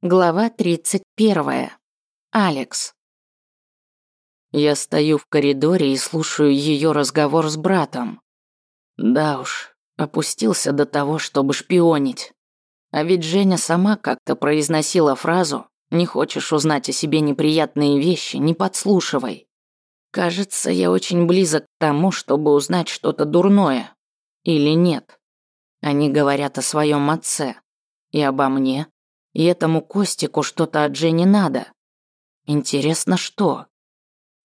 Глава 31. Алекс. Я стою в коридоре и слушаю ее разговор с братом. Да уж, опустился до того, чтобы шпионить. А ведь Женя сама как-то произносила фразу «Не хочешь узнать о себе неприятные вещи, не подслушивай». Кажется, я очень близок к тому, чтобы узнать что-то дурное. Или нет. Они говорят о своем отце. И обо мне. И этому Костику что-то от Жени надо. Интересно, что?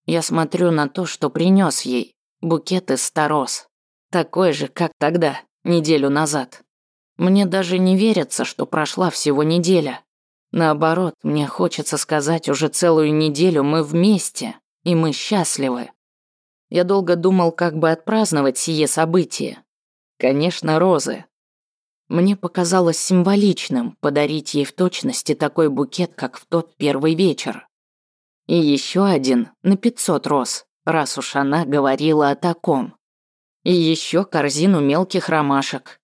Я смотрю на то, что принес ей. Букет из старос. Такой же, как тогда, неделю назад. Мне даже не верится, что прошла всего неделя. Наоборот, мне хочется сказать, уже целую неделю мы вместе, и мы счастливы. Я долго думал, как бы отпраздновать сие событие. Конечно, розы. Мне показалось символичным подарить ей в точности такой букет, как в тот первый вечер. И еще один на 500 роз, раз уж она говорила о таком. И еще корзину мелких ромашек.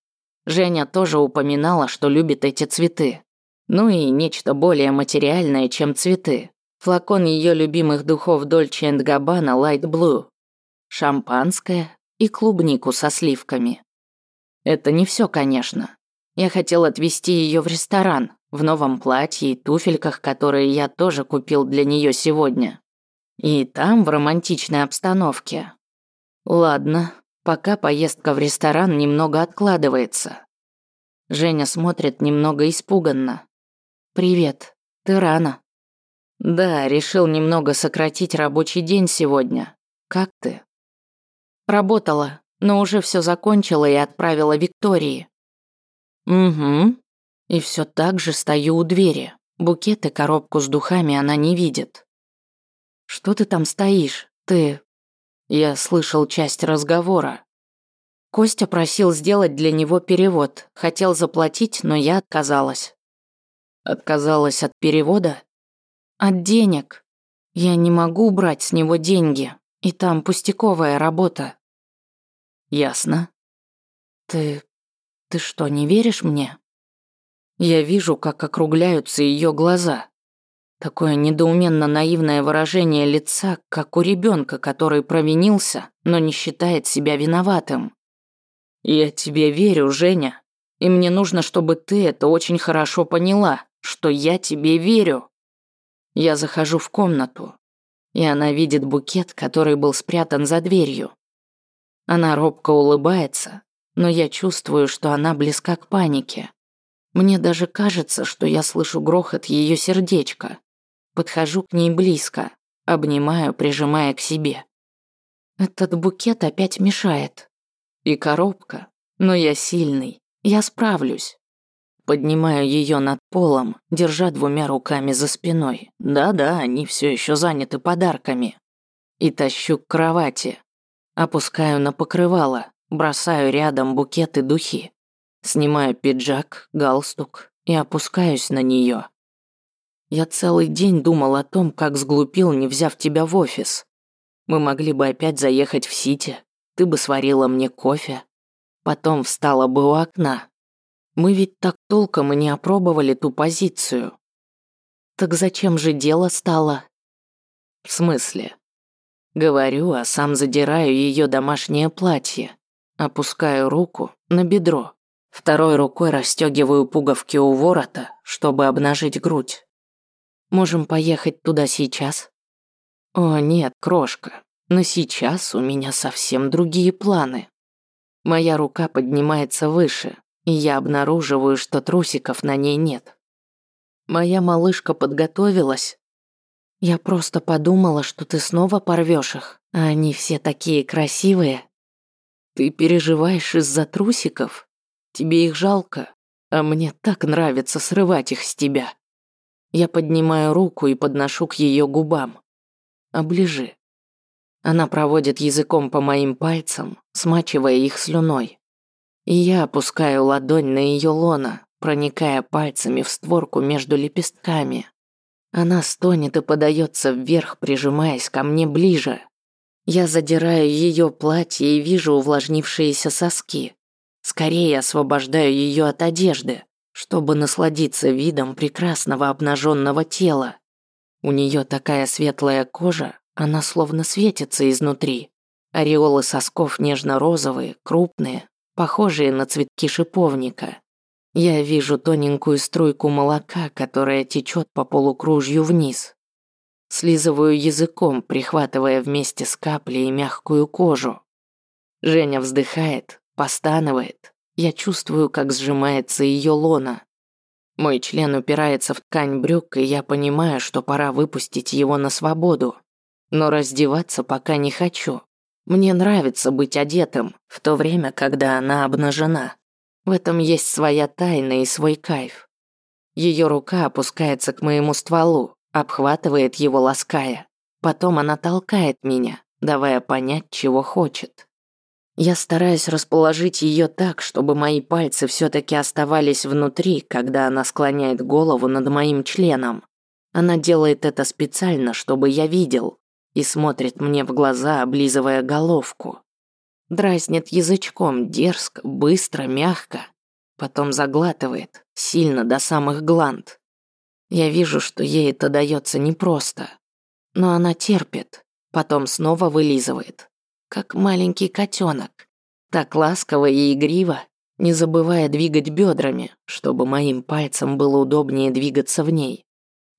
Женя тоже упоминала, что любит эти цветы. Ну и нечто более материальное, чем цветы. Флакон ее любимых духов Dolce Gabbana Light Blue. Шампанское и клубнику со сливками. Это не все, конечно. Я хотел отвезти ее в ресторан, в новом платье и туфельках, которые я тоже купил для нее сегодня. И там, в романтичной обстановке. Ладно, пока поездка в ресторан немного откладывается. Женя смотрит немного испуганно. «Привет, ты рано». «Да, решил немного сократить рабочий день сегодня. Как ты?» «Работала, но уже все закончила и отправила Виктории. Угу. И все так же стою у двери. Букет и коробку с духами она не видит. Что ты там стоишь? Ты... Я слышал часть разговора. Костя просил сделать для него перевод. Хотел заплатить, но я отказалась. Отказалась от перевода? От денег. Я не могу брать с него деньги. И там пустяковая работа. Ясно. Ты ты что, не веришь мне? Я вижу, как округляются ее глаза. Такое недоуменно наивное выражение лица, как у ребенка, который провинился, но не считает себя виноватым. Я тебе верю, Женя. И мне нужно, чтобы ты это очень хорошо поняла, что я тебе верю. Я захожу в комнату, и она видит букет, который был спрятан за дверью. Она робко улыбается, но я чувствую, что она близка к панике. Мне даже кажется, что я слышу грохот ее сердечка. Подхожу к ней близко, обнимаю, прижимая к себе. Этот букет опять мешает. И коробка. Но я сильный, я справлюсь. Поднимаю ее над полом, держа двумя руками за спиной. Да-да, они все еще заняты подарками. И тащу к кровати. Опускаю на покрывало, Бросаю рядом букет и духи. Снимаю пиджак, галстук и опускаюсь на нее. Я целый день думал о том, как сглупил, не взяв тебя в офис. Мы могли бы опять заехать в Сити, ты бы сварила мне кофе. Потом встала бы у окна. Мы ведь так толком и не опробовали ту позицию. Так зачем же дело стало? В смысле? Говорю, а сам задираю ее домашнее платье. Опускаю руку на бедро. Второй рукой расстегиваю пуговки у ворота, чтобы обнажить грудь. Можем поехать туда сейчас? О, нет, крошка. Но сейчас у меня совсем другие планы. Моя рука поднимается выше, и я обнаруживаю, что трусиков на ней нет. Моя малышка подготовилась. Я просто подумала, что ты снова порвешь их, а они все такие красивые. Ты переживаешь из-за трусиков? Тебе их жалко, а мне так нравится срывать их с тебя. Я поднимаю руку и подношу к ее губам. Оближи. Она проводит языком по моим пальцам, смачивая их слюной. И я опускаю ладонь на ее лона, проникая пальцами в створку между лепестками. Она стонет и подается вверх, прижимаясь ко мне ближе. Я задираю ее платье и вижу увлажнившиеся соски. Скорее освобождаю ее от одежды, чтобы насладиться видом прекрасного обнаженного тела. У нее такая светлая кожа, она словно светится изнутри. Ореолы сосков нежно-розовые, крупные, похожие на цветки шиповника. Я вижу тоненькую струйку молока, которая течет по полукружью вниз. Слизываю языком, прихватывая вместе с каплей мягкую кожу. Женя вздыхает, постанывает. Я чувствую, как сжимается ее лона. Мой член упирается в ткань брюк, и я понимаю, что пора выпустить его на свободу. Но раздеваться пока не хочу. Мне нравится быть одетым, в то время, когда она обнажена. В этом есть своя тайна и свой кайф. Ее рука опускается к моему стволу, обхватывает его, лаская. Потом она толкает меня, давая понять, чего хочет. Я стараюсь расположить ее так, чтобы мои пальцы все-таки оставались внутри, когда она склоняет голову над моим членом. Она делает это специально, чтобы я видел, и смотрит мне в глаза, облизывая головку. Дразнит язычком, дерзко, быстро, мягко. Потом заглатывает, сильно до самых гланд. Я вижу, что ей это дается непросто. Но она терпит, потом снова вылизывает. Как маленький котенок. Так ласково и игриво, не забывая двигать бедрами, чтобы моим пальцам было удобнее двигаться в ней.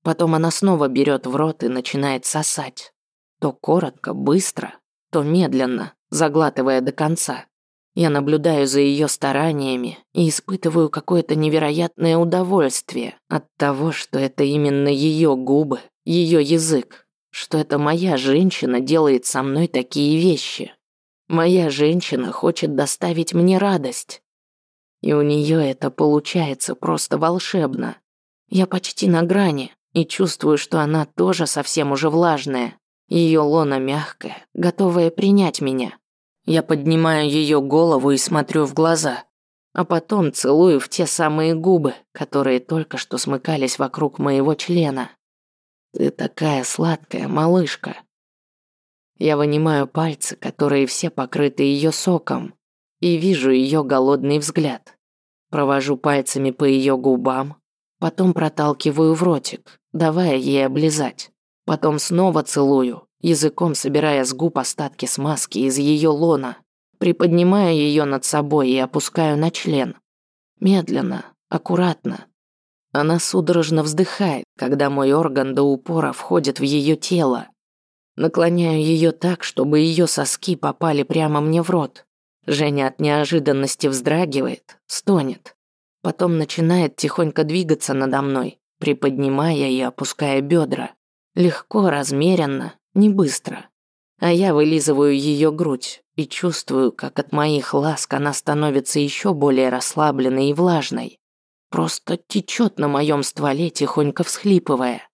Потом она снова берет в рот и начинает сосать. То коротко, быстро, то медленно, заглатывая до конца. Я наблюдаю за ее стараниями и испытываю какое-то невероятное удовольствие от того, что это именно ее губы, ее язык, что это моя женщина делает со мной такие вещи. Моя женщина хочет доставить мне радость. И у нее это получается просто волшебно. Я почти на грани и чувствую, что она тоже совсем уже влажная. Ее лона мягкая, готовая принять меня. Я поднимаю ее голову и смотрю в глаза, а потом целую в те самые губы, которые только что смыкались вокруг моего члена. Ты такая сладкая, малышка. Я вынимаю пальцы, которые все покрыты ее соком, и вижу ее голодный взгляд. Провожу пальцами по ее губам, потом проталкиваю в ротик, давая ей облизать. Потом снова целую, языком собирая с губ остатки смазки из ее лона, приподнимаю ее над собой и опускаю на член. Медленно, аккуратно. Она судорожно вздыхает, когда мой орган до упора входит в ее тело. Наклоняю ее так, чтобы ее соски попали прямо мне в рот. Женя от неожиданности вздрагивает, стонет. Потом начинает тихонько двигаться надо мной, приподнимая и опуская бедра. Легко, размеренно, не быстро. А я вылизываю ее грудь и чувствую, как от моих ласк она становится еще более расслабленной и влажной. Просто течет на моем стволе, тихонько всхлипывая.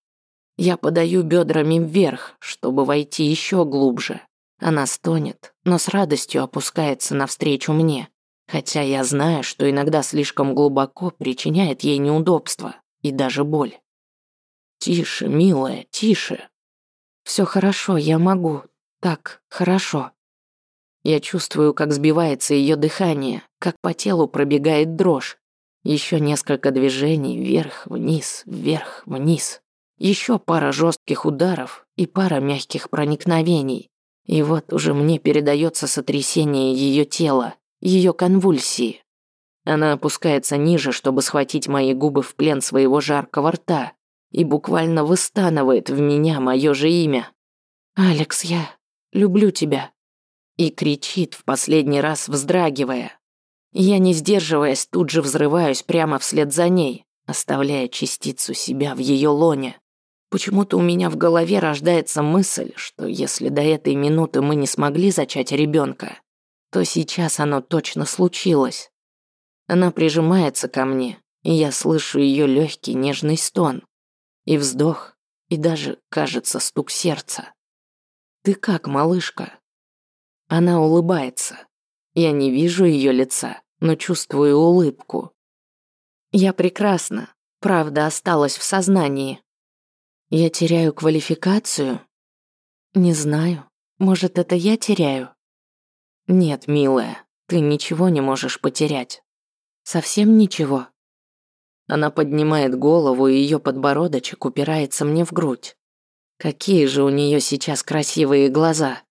Я подаю бедрами вверх, чтобы войти еще глубже. Она стонет, но с радостью опускается навстречу мне, хотя я знаю, что иногда слишком глубоко причиняет ей неудобства и даже боль. «Тише, милая, тише», все хорошо, я могу. Так, хорошо. Я чувствую, как сбивается ее дыхание, как по телу пробегает дрожь. Еще несколько движений вверх, вниз, вверх, вниз. Еще пара жестких ударов и пара мягких проникновений. И вот уже мне передается сотрясение ее тела, ее конвульсии. Она опускается ниже, чтобы схватить мои губы в плен своего жаркого рта и буквально выстанывает в меня мое же имя. «Алекс, я люблю тебя». И кричит в последний раз, вздрагивая. Я, не сдерживаясь, тут же взрываюсь прямо вслед за ней, оставляя частицу себя в ее лоне. Почему-то у меня в голове рождается мысль, что если до этой минуты мы не смогли зачать ребенка, то сейчас оно точно случилось. Она прижимается ко мне, и я слышу ее легкий нежный стон и вздох, и даже, кажется, стук сердца. «Ты как, малышка?» Она улыбается. Я не вижу ее лица, но чувствую улыбку. Я прекрасна, правда осталась в сознании. Я теряю квалификацию? Не знаю. Может, это я теряю? Нет, милая, ты ничего не можешь потерять. Совсем ничего. Она поднимает голову, и ее подбородочек упирается мне в грудь. Какие же у нее сейчас красивые глаза.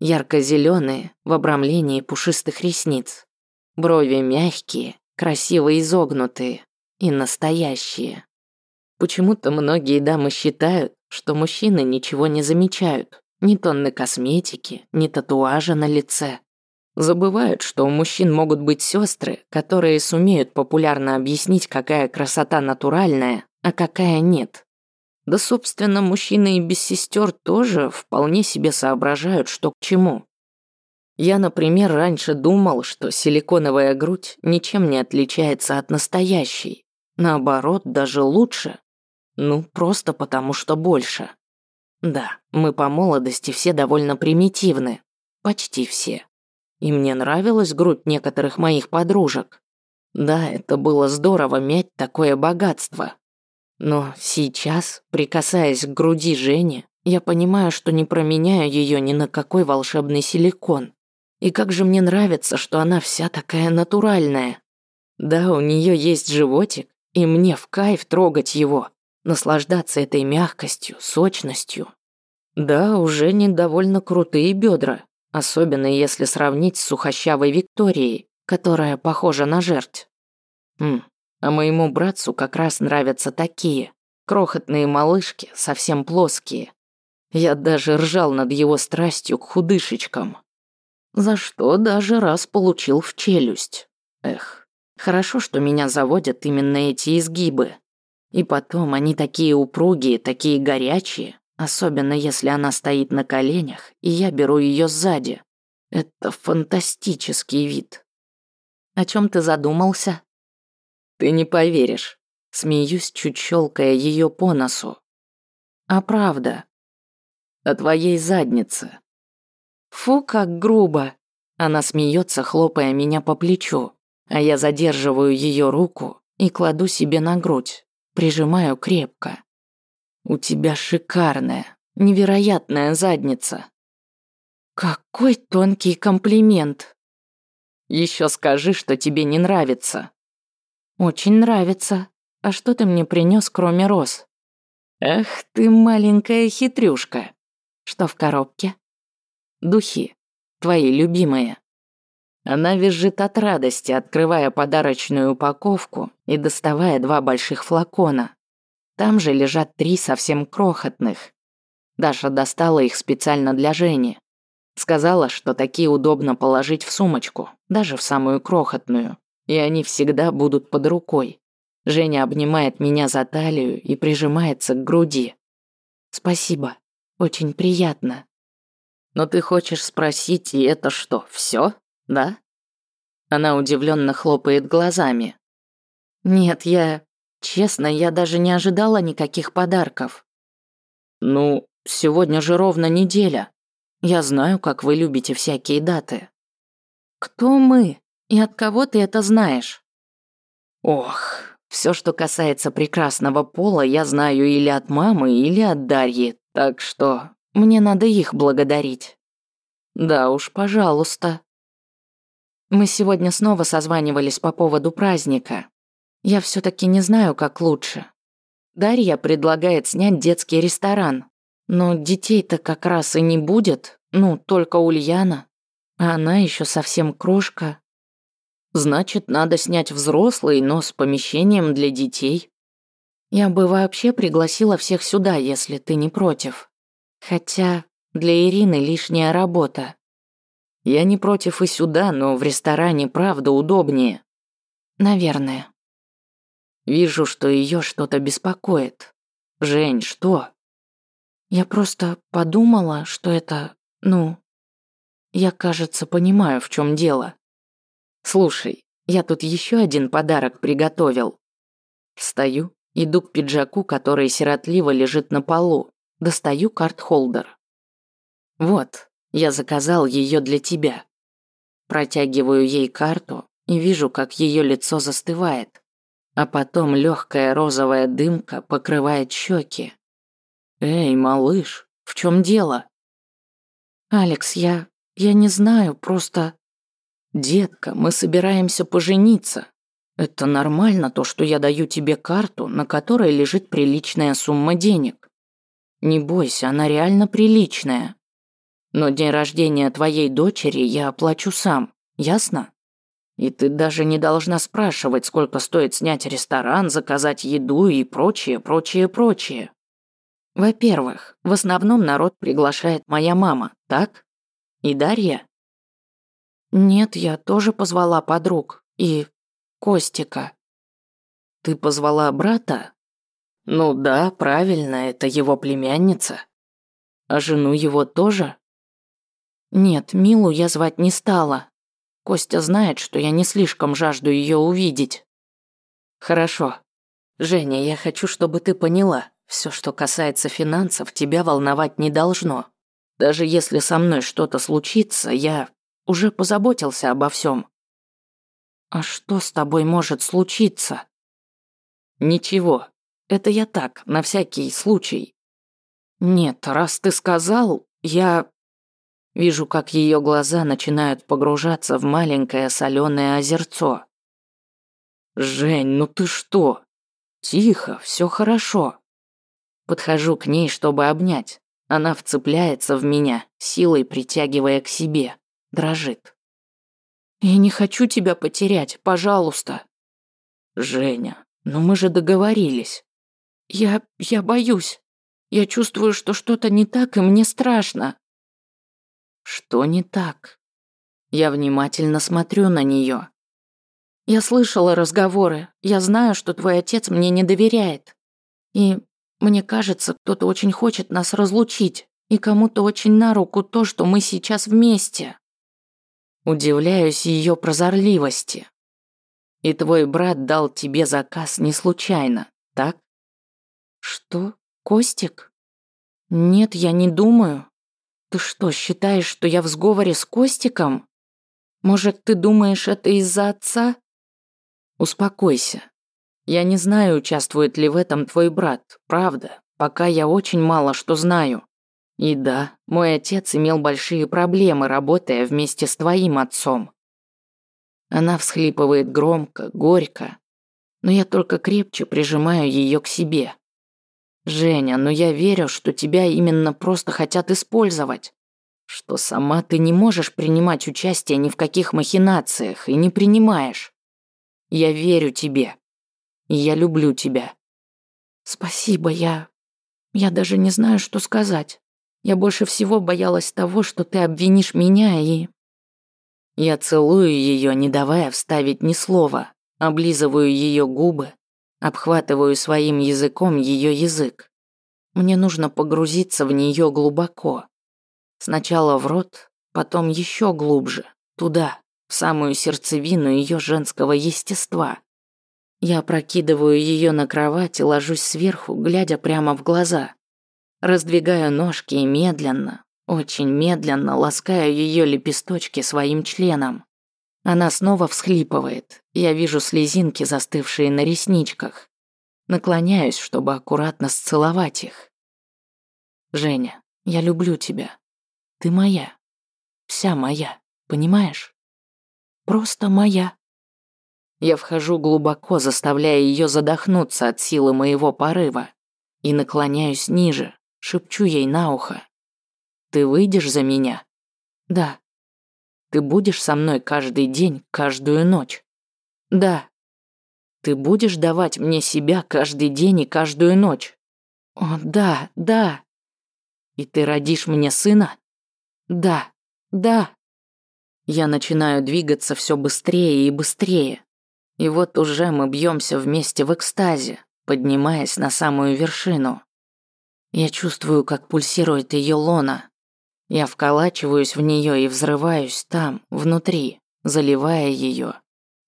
Ярко-зеленые, в обрамлении пушистых ресниц. Брови мягкие, красиво изогнутые и настоящие. Почему-то многие дамы считают, что мужчины ничего не замечают. Ни тонны косметики, ни татуажа на лице. Забывают, что у мужчин могут быть сестры, которые сумеют популярно объяснить, какая красота натуральная, а какая нет. Да, собственно, мужчины и без сестер тоже вполне себе соображают, что к чему. Я, например, раньше думал, что силиконовая грудь ничем не отличается от настоящей. Наоборот, даже лучше. Ну, просто потому что больше. Да, мы по молодости все довольно примитивны. Почти все. И мне нравилась грудь некоторых моих подружек. Да, это было здорово иметь такое богатство. Но сейчас, прикасаясь к груди Жени, я понимаю, что не променяю ее ни на какой волшебный силикон. И как же мне нравится, что она вся такая натуральная. Да, у нее есть животик, и мне в кайф трогать его, наслаждаться этой мягкостью, сочностью. Да, уже не довольно крутые бедра, Особенно если сравнить с сухощавой Викторией, которая похожа на жерть. Хм, а моему братцу как раз нравятся такие. Крохотные малышки, совсем плоские. Я даже ржал над его страстью к худышечкам. За что даже раз получил в челюсть. Эх, хорошо, что меня заводят именно эти изгибы. И потом они такие упругие, такие горячие, Особенно если она стоит на коленях, и я беру ее сзади. Это фантастический вид. О чем ты задумался? Ты не поверишь. Смеюсь, чуть щелкая ее по носу. А правда? О твоей заднице. Фу, как грубо. Она смеется, хлопая меня по плечу, а я задерживаю ее руку и кладу себе на грудь, прижимаю крепко. У тебя шикарная, невероятная задница. Какой тонкий комплимент. Еще скажи, что тебе не нравится. Очень нравится. А что ты мне принес, кроме роз? Эх ты маленькая хитрюшка. Что в коробке? Духи. Твои любимые. Она визжит от радости, открывая подарочную упаковку и доставая два больших флакона. Там же лежат три совсем крохотных. Даша достала их специально для Жени. Сказала, что такие удобно положить в сумочку, даже в самую крохотную, и они всегда будут под рукой. Женя обнимает меня за талию и прижимается к груди. Спасибо, очень приятно. Но ты хочешь спросить, и это что, все, да? Она удивленно хлопает глазами. Нет, я... Честно, я даже не ожидала никаких подарков. Ну, сегодня же ровно неделя. Я знаю, как вы любите всякие даты. Кто мы? И от кого ты это знаешь? Ох, все, что касается прекрасного пола, я знаю или от мамы, или от Дарьи, так что мне надо их благодарить. Да уж, пожалуйста. Мы сегодня снова созванивались по поводу праздника. Я все таки не знаю, как лучше. Дарья предлагает снять детский ресторан. Но детей-то как раз и не будет, ну, только Ульяна. А она еще совсем крошка. Значит, надо снять взрослый, но с помещением для детей. Я бы вообще пригласила всех сюда, если ты не против. Хотя для Ирины лишняя работа. Я не против и сюда, но в ресторане правда удобнее. Наверное. Вижу, что ее что-то беспокоит. Жень, что? Я просто подумала, что это, ну... Я, кажется, понимаю, в чем дело. Слушай, я тут еще один подарок приготовил. Встаю, иду к пиджаку, который сиротливо лежит на полу. Достаю карт-холдер. Вот, я заказал ее для тебя. Протягиваю ей карту и вижу, как ее лицо застывает а потом легкая розовая дымка покрывает щеки. «Эй, малыш, в чем дело?» «Алекс, я... я не знаю, просто...» «Детка, мы собираемся пожениться. Это нормально, то, что я даю тебе карту, на которой лежит приличная сумма денег. Не бойся, она реально приличная. Но день рождения твоей дочери я оплачу сам, ясно? И ты даже не должна спрашивать, сколько стоит снять ресторан, заказать еду и прочее, прочее, прочее. Во-первых, в основном народ приглашает моя мама, так? И Дарья? Нет, я тоже позвала подруг. И Костика. Ты позвала брата? Ну да, правильно, это его племянница. А жену его тоже? Нет, Милу я звать не стала. Костя знает, что я не слишком жажду ее увидеть. Хорошо. Женя, я хочу, чтобы ты поняла, все, что касается финансов, тебя волновать не должно. Даже если со мной что-то случится, я уже позаботился обо всем. А что с тобой может случиться? Ничего. Это я так, на всякий случай. Нет, раз ты сказал, я Вижу, как ее глаза начинают погружаться в маленькое соленое озерцо. «Жень, ну ты что? Тихо, все хорошо». Подхожу к ней, чтобы обнять. Она вцепляется в меня, силой притягивая к себе. Дрожит. «Я не хочу тебя потерять, пожалуйста». «Женя, ну мы же договорились». «Я... я боюсь. Я чувствую, что что-то не так, и мне страшно». Что не так? Я внимательно смотрю на нее. Я слышала разговоры. Я знаю, что твой отец мне не доверяет. И мне кажется, кто-то очень хочет нас разлучить. И кому-то очень на руку то, что мы сейчас вместе. Удивляюсь ее прозорливости. И твой брат дал тебе заказ не случайно, так? Что? Костик? Нет, я не думаю. Ты что, считаешь, что я в сговоре с Костиком? Может, ты думаешь, это из-за отца? Успокойся. Я не знаю, участвует ли в этом твой брат, правда. Пока я очень мало что знаю. И да, мой отец имел большие проблемы, работая вместе с твоим отцом. Она всхлипывает громко, горько, но я только крепче прижимаю ее к себе. Женя, но я верю, что тебя именно просто хотят использовать. Что сама ты не можешь принимать участие ни в каких махинациях и не принимаешь. Я верю тебе. И я люблю тебя. Спасибо, я... Я даже не знаю, что сказать. Я больше всего боялась того, что ты обвинишь меня и... Я целую ее, не давая вставить ни слова, облизываю ее губы, Обхватываю своим языком ее язык. Мне нужно погрузиться в нее глубоко. Сначала в рот, потом еще глубже, туда, в самую сердцевину ее женского естества. Я прокидываю ее на кровать и ложусь сверху, глядя прямо в глаза. Раздвигаю ножки и медленно, очень медленно ласкаю ее лепесточки своим членом. Она снова всхлипывает. Я вижу слезинки, застывшие на ресничках. Наклоняюсь, чтобы аккуратно сцеловать их. Женя, я люблю тебя. Ты моя. Вся моя, понимаешь? Просто моя. Я вхожу глубоко, заставляя ее задохнуться от силы моего порыва, и наклоняюсь ниже, шепчу ей на ухо. Ты выйдешь за меня? Да. Ты будешь со мной каждый день, каждую ночь? Да. Ты будешь давать мне себя каждый день и каждую ночь? О, да, да. И ты родишь мне сына? Да, да. Я начинаю двигаться все быстрее и быстрее. И вот уже мы бьемся вместе в экстазе, поднимаясь на самую вершину. Я чувствую, как пульсирует ее лона, я вколачиваюсь в нее и взрываюсь там, внутри, заливая ее.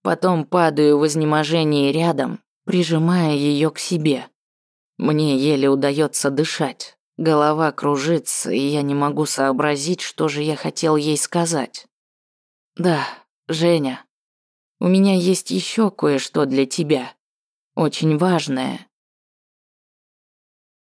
Потом падаю в изнеможении рядом, прижимая ее к себе. Мне еле удается дышать. Голова кружится, и я не могу сообразить, что же я хотел ей сказать. Да, Женя, у меня есть еще кое-что для тебя. Очень важное